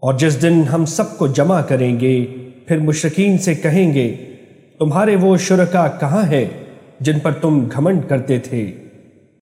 اور جس دن ہم سب کو جمع کریں گے، پھر مشرقین سے کہیں گے، تمہارے وہ شرکا کہاں ہیں جن پر تم گھمنڈ کرتے تھے؟